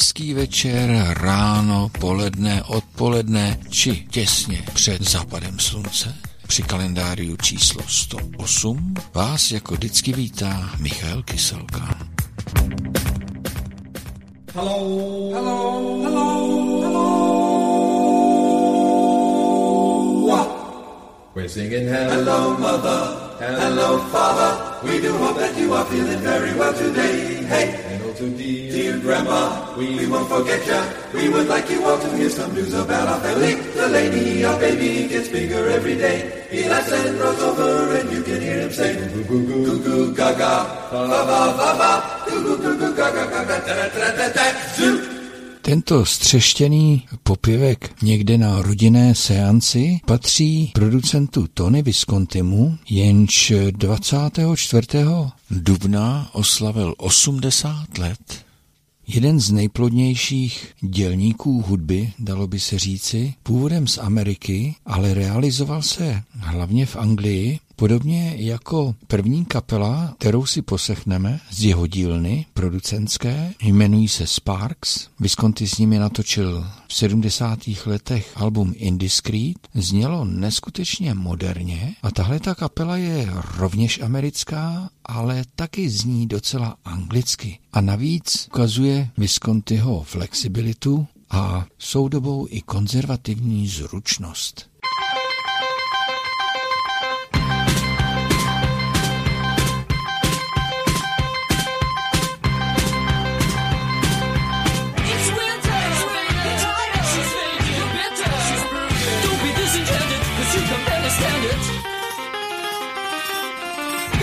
hezký večer, ráno, poledne, odpoledne či těsně před západem slunce. Při kalendáriu číslo 108 vás jako vždycky vítá Michal Kyselka. Hello, hello, hello, hello. We're singing hello, mother. Hello, Father. We do hope that you are feeling very well today. Hey, hello to dear, dear Grandma. We, we won't forget ya. We would like you all to hear some news about our family. The lady, our baby, gets bigger every day. He laughs and rolls over, and you can hear him say, goo goo goo goo goo gaga, ba ba ba ba, goo goo goo goo gaga gaga, da da da da da, zoo. Tento střeštěný popěvek někde na rodinné seanci patří producentu Tony Viscontimu, jenž 24. dubna oslavil 80 let. Jeden z nejplodnějších dělníků hudby, dalo by se říci, původem z Ameriky, ale realizoval se hlavně v Anglii Podobně jako první kapela, kterou si poslechneme z jeho dílny producentské, jmenují se Sparks. Visconti s nimi natočil v 70. letech album Indiscreet. Znělo neskutečně moderně a tahle ta kapela je rovněž americká, ale taky zní docela anglicky. A navíc ukazuje Viscontiho flexibilitu a soudobou i konzervativní zručnost.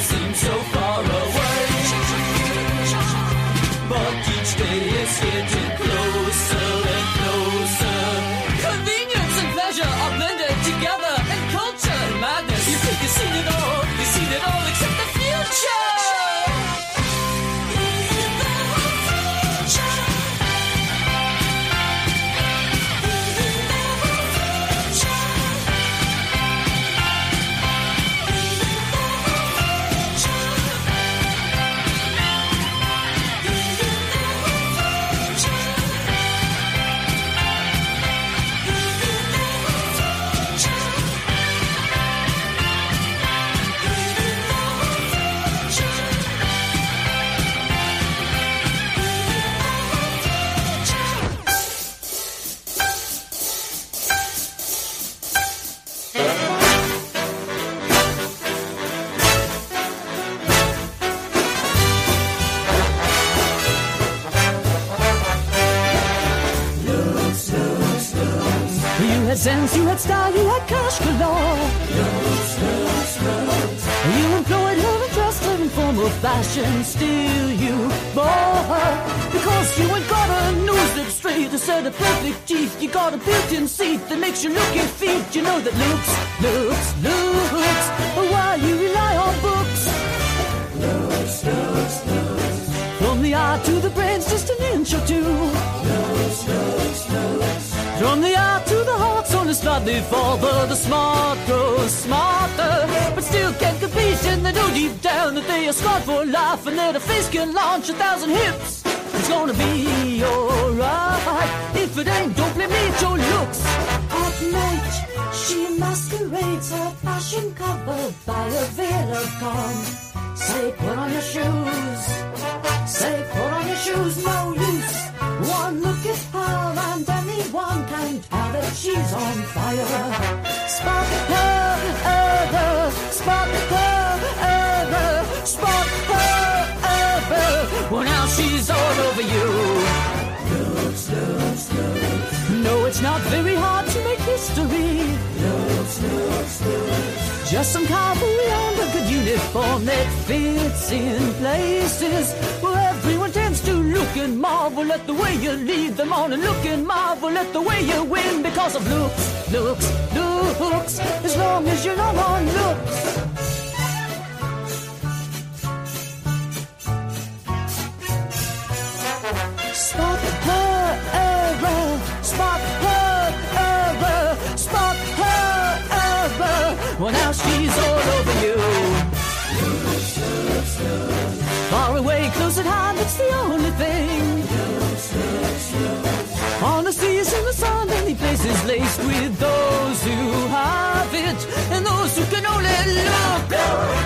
seems so far. Sense, you had style, you had cash galore. Looks, looks, looks. You employed in dress and form of fashion, still you bore her Because you ain't got a nose that's straight, a set of perfect teeth. You got a built-in seat that makes you look your feet. You know that looks, looks, looks. Why you rely on books? Looks, looks, looks. From the eye to the brain's just an inch or two. Looks, looks, looks. From the eye the slightly fall, but the smart grows smarter. But still can't compete, and they know deep down that they are scarred for life, and that a face can launch a thousand hips. It's gonna be alright. If it ain't, don't blame me, it's your looks. At night, she masquerades her fashion covered by a veil of calm. Say, put on your shoes. Say, put on your shoes, no use. One look at her and anyone can tell that she's on fire. Her, ever, her, ever, her, ever. Well, now she's all over you. Looks, looks, looks. No, it's not very hard to make history. Looks, looks, looks. Just some cavalry on a good uniform that fits in places where everyone tends to look and marvel at the way you lead them on and look and marvel at the way you win because of looks, looks, looks. As long as you're not on looks. Spot her ever, spot her ever, spot her ever. Well, now she's all over you. Far away, close at hand, it's the only thing. On the seas in the sun, any place is laced with those who have it and those who can only look,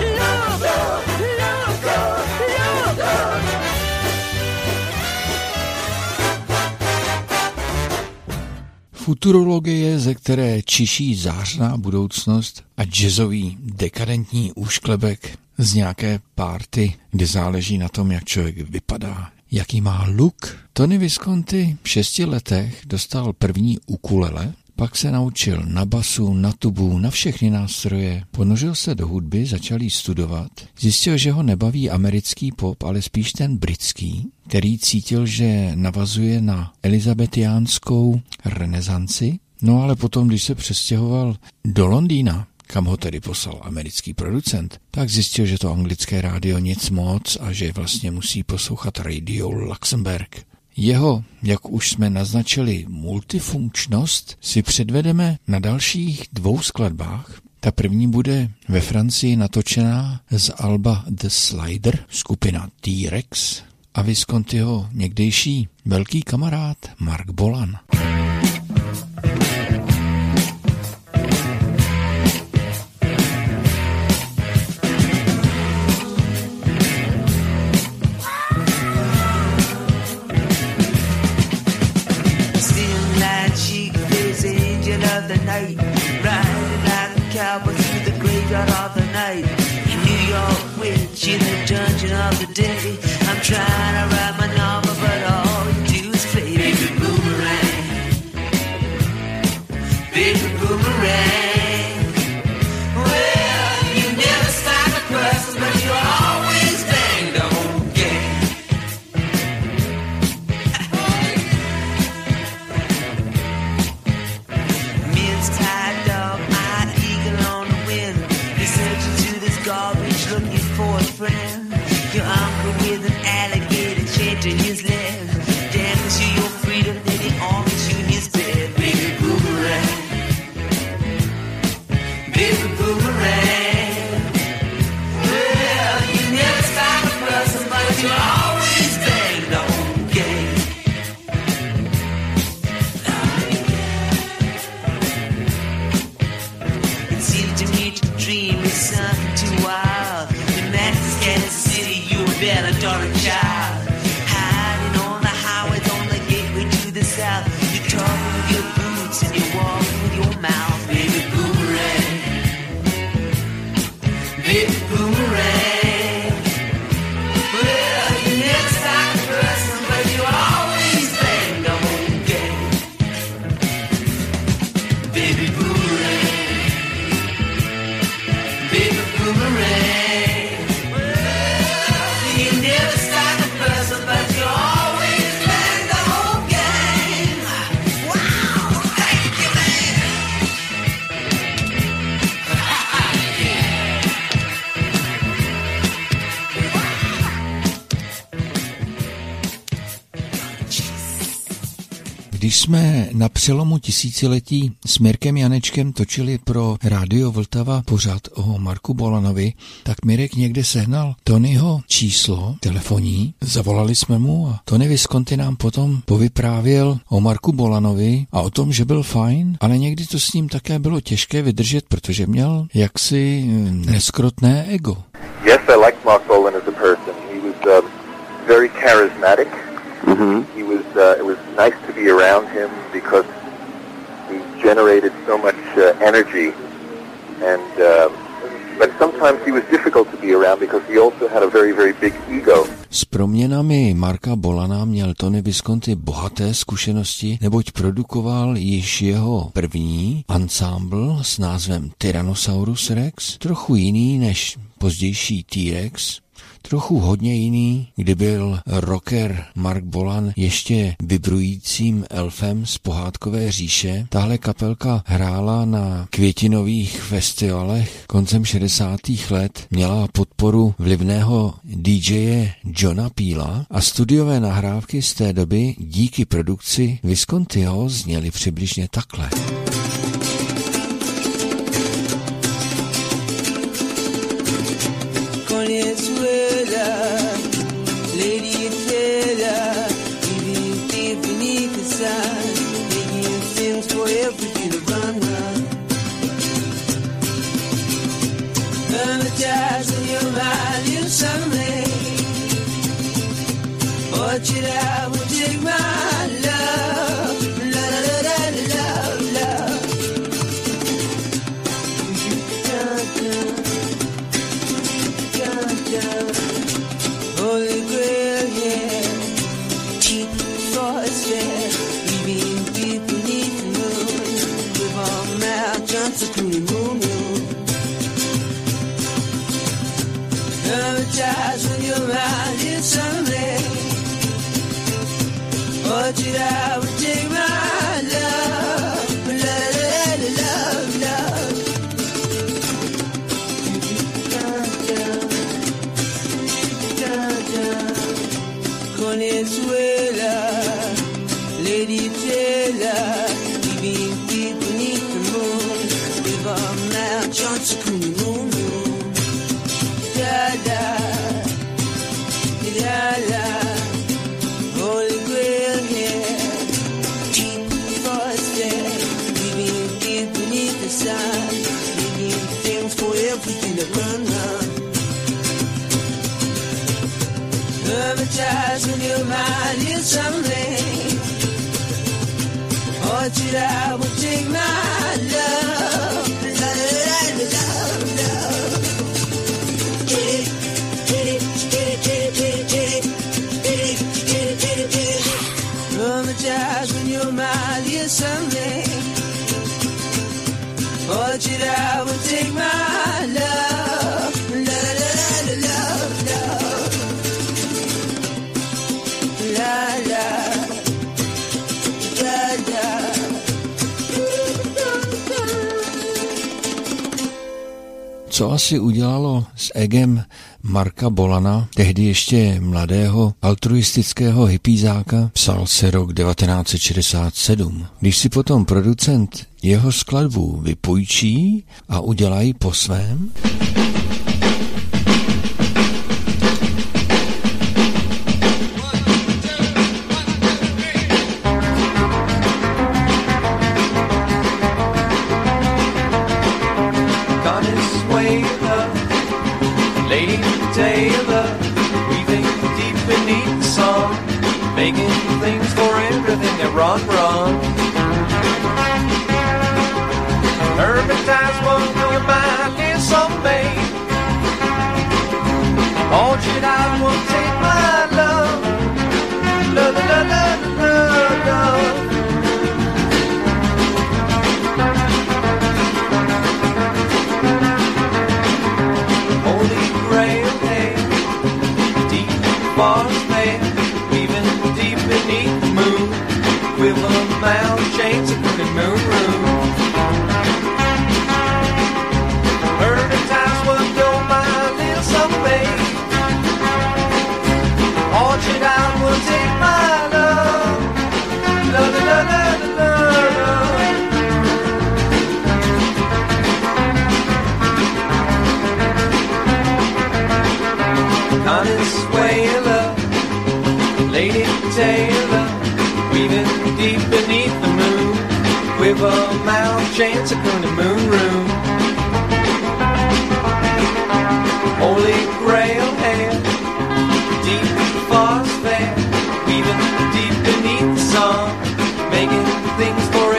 Futurologie, ze které čiší zářná budoucnost a jazzový dekadentní úšklebek z nějaké párty, kde záleží na tom, jak člověk vypadá, jaký má look. Tony Visconti v šesti letech dostal první ukulele, pak se naučil na basu, na tubu, na všechny nástroje. Ponořil se do hudby, začal jí studovat. Zjistil, že ho nebaví americký pop, ale spíš ten britský, který cítil, že navazuje na elizabetiánskou renesanci. No ale potom, když se přestěhoval do Londýna, kam ho tedy poslal americký producent, tak zjistil, že to anglické rádio nic moc a že vlastně musí poslouchat Radio Luxemburg. Jeho, jak už jsme naznačili, multifunkčnost si předvedeme na dalších dvou skladbách. Ta první bude ve Francii natočená z Alba The Slider, skupina T-Rex a Viscontiho někdejší velký kamarád Mark Bolan. the night. Riding like a cowboy through the graveyard of the night. In New York, witch in the dungeon of the day. I'm trying to baby boo. Když jsme na přelomu tisíciletí s Mirkem Janečkem točili pro Rádio Vltava pořád o Marku Bolanovi, tak Mirek někde sehnal Tonyho číslo telefonní, zavolali jsme mu a Tony Visconti nám potom povyprávěl o Marku Bolanovi a o tom, že byl fajn, ale někdy to s ním také bylo těžké vydržet, protože měl jaksi eh, neskrotné ego. Yes, I liked Mark Bolan as a person. He was um, very charismatic. He was. Uh, it was nice to be around him because he generated so much uh, energy, and uh, but sometimes he was difficult to be around because he also had a very very big ego. S proměnami Marka Bolana měl Tony Visconti bohaté zkušenosti, neboť produkoval již jeho první ansámbl s názvem Tyrannosaurus Rex, trochu jiný než pozdější T-Rex, trochu hodně jiný, kdy byl rocker Mark Bolan ještě vybrujícím elfem z pohádkové říše. Tahle kapelka hrála na květinových festivalech koncem 60. let, měla podporu vlivného DJe Johna Píla a studiové nahrávky z té doby díky produkci Viscontiho zněly přibližně takhle. 말이 참네 어찌라 못찍나 Co asi udělalo s egem Marka Bolana, tehdy ještě mladého altruistického hypízáka, psal se rok 1967. Když si potom producent jeho skladbu vypůjčí a udělají po svém, wrong, wrong. Hermetize one through your mind and some babe. All Jedi will take we were chains and the moon room. Little summer babe. I river, Mount James, Sakuna Moon Room. Holy Grail hair, deep forest fair, weaving deep beneath the sun, making things for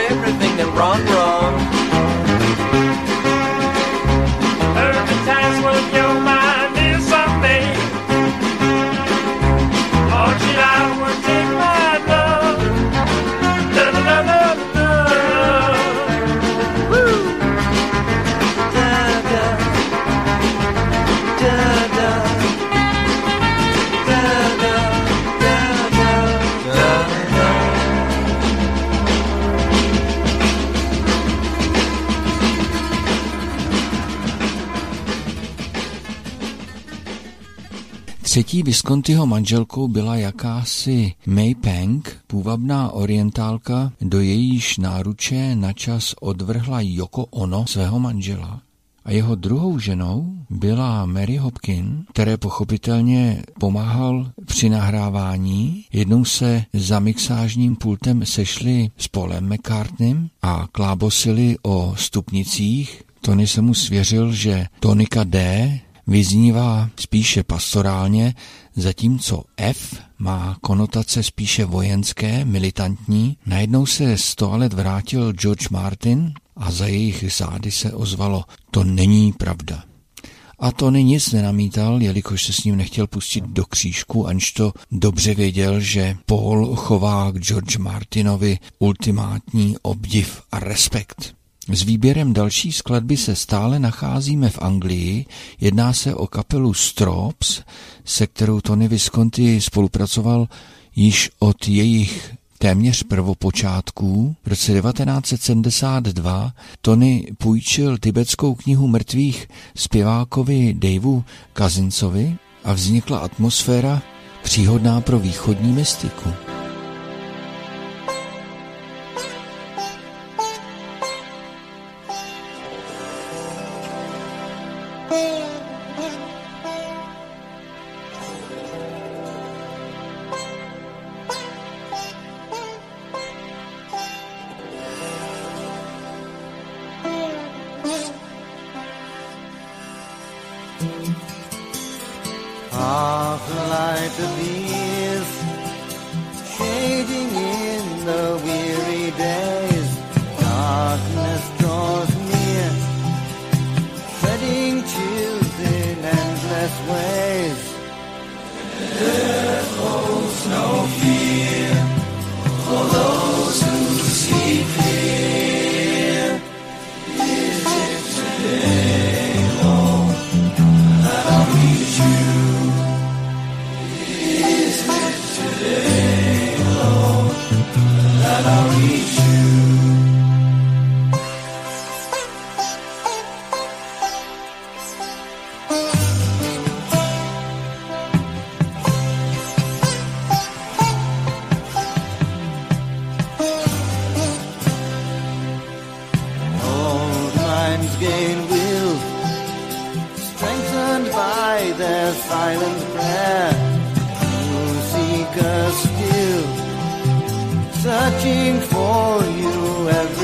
Třetí Viscontiho manželkou byla jakási May Peng, půvabná orientálka, do jejíž náruče načas odvrhla Yoko Ono svého manžela. A jeho druhou ženou byla Mary Hopkin, které pochopitelně pomáhal při nahrávání. Jednou se za mixážním pultem sešli s Polem McCartneym a klábosili o stupnicích. Tony se mu svěřil, že tonika D vyznívá spíše pastorálně, zatímco F má konotace spíše vojenské, militantní. Najednou se z toalet vrátil George Martin a za jejich zády se ozvalo, to není pravda. A Tony nic nenamítal, jelikož se s ním nechtěl pustit do křížku, aniž to dobře věděl, že Paul chová k George Martinovi ultimátní obdiv a respekt. S výběrem další skladby se stále nacházíme v Anglii. Jedná se o kapelu Strops, se kterou Tony Visconti spolupracoval již od jejich téměř prvopočátků. V roce 1972 Tony půjčil tibetskou knihu mrtvých zpěvákovi Daveu Kazincovi a vznikla atmosféra příhodná pro východní mystiku. times gain will, strengthened by their silent prayer. You seek still, searching for you every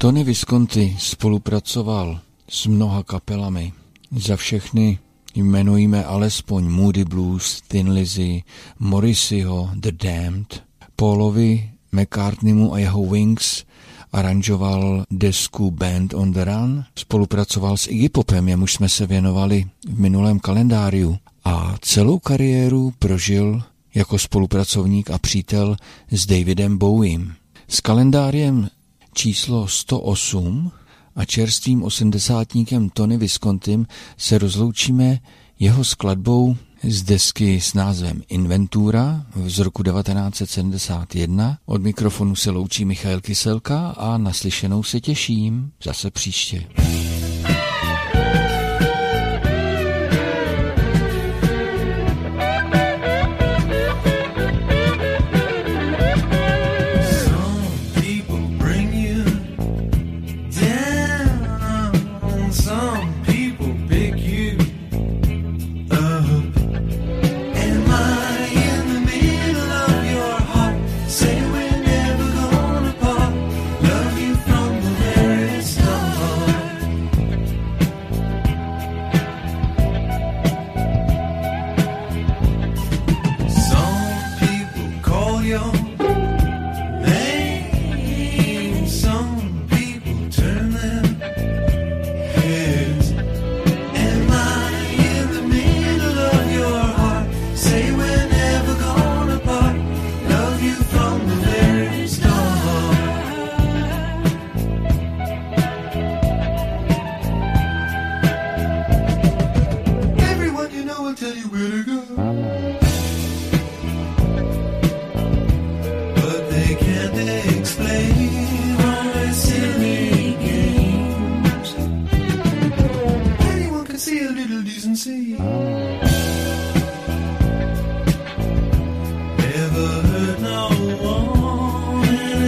Tony Visconti spolupracoval s mnoha kapelami. Za všechny jmenujeme alespoň Moody Blues, Thin Lizzy, Morrisseyho, The Damned, Paulovi McCartneymu a jeho Wings aranžoval desku Band on the Run, spolupracoval s Iggy Popem, jemuž jsme se věnovali v minulém kalendáriu a celou kariéru prožil jako spolupracovník a přítel s Davidem Bowiem. S kalendáriem číslo 108 a čerstvým osmdesátníkem Tony Viscontym se rozloučíme jeho skladbou z desky s názvem Inventura z roku 1971. Od mikrofonu se loučí Michal Kyselka a naslyšenou se těším zase příště.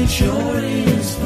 Jordan's